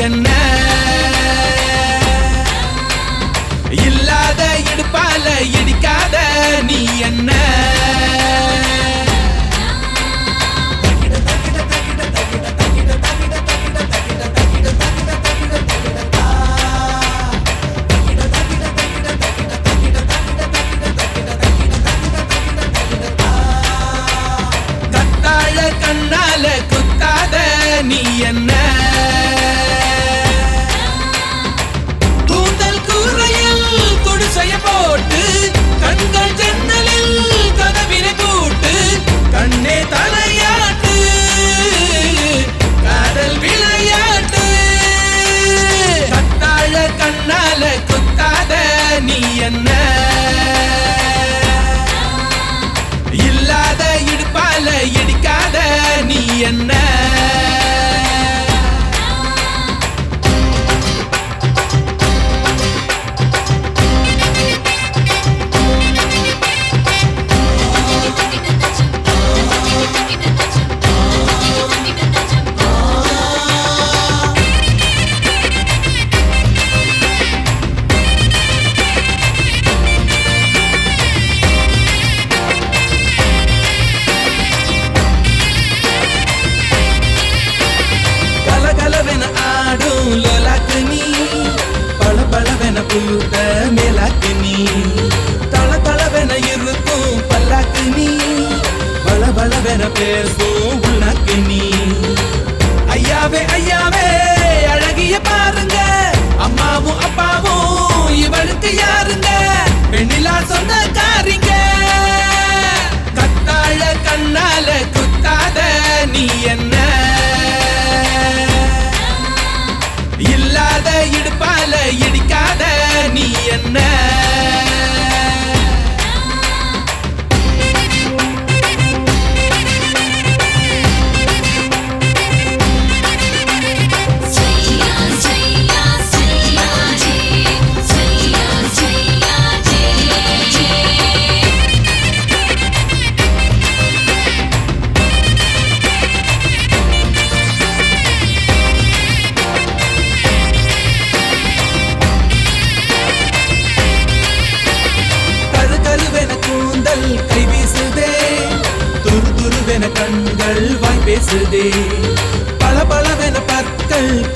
என்ன? இல்லாத இடுப்பால இடிக்காத நீ என்ன? கண்ணால குத்தாத நீ என்ன? பதில் என்ன? இல்லாத இடுப்பால இடிக்காத நீ என்ன? என பேசும் உனக்கு நீ. ஐயாவே ஐயாவே அழகிய பாருங்க. அம்மாவும் அப்பாவும் இவளுக்கு யாருங்க? வெண்ணிலா சொந்த காரிங்க இதழ்வாய் பேசுதே. பல பலவென பற்கள்